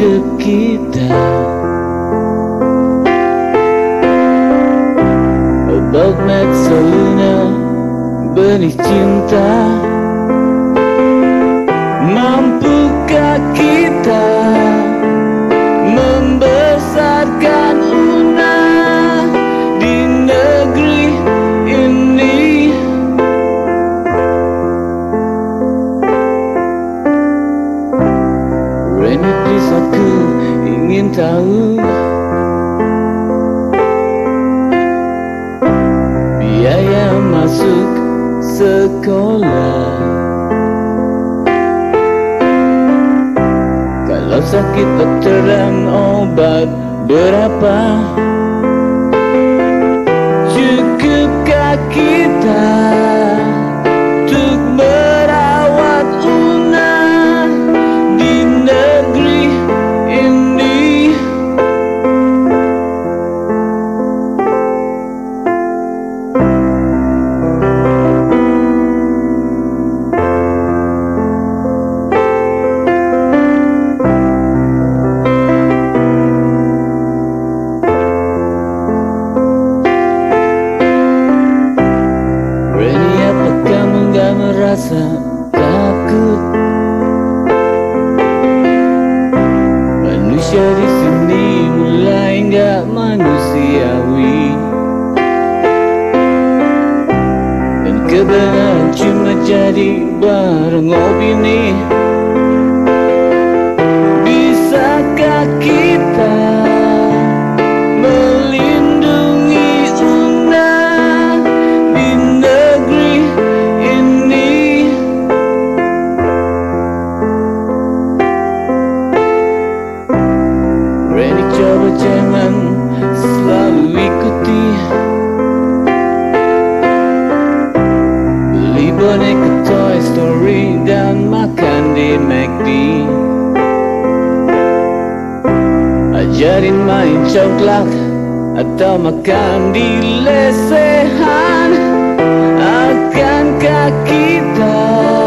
hidup kita. About Metsoluna benih cinta. Mampukah kita Aku ingin tahu. Biaya masuk sekolah. Kalau sakit dokter dan obat berapa? Cukupkah kita merasa takut. Manusia di sini mulai gak manusiawi. Dan kebenaran cuma jadi barang opini jangan selalu ikuti. Beli boneka Toy Story dan makan di McD Ajarin main congklak atau makan di lesehan. Akankah kita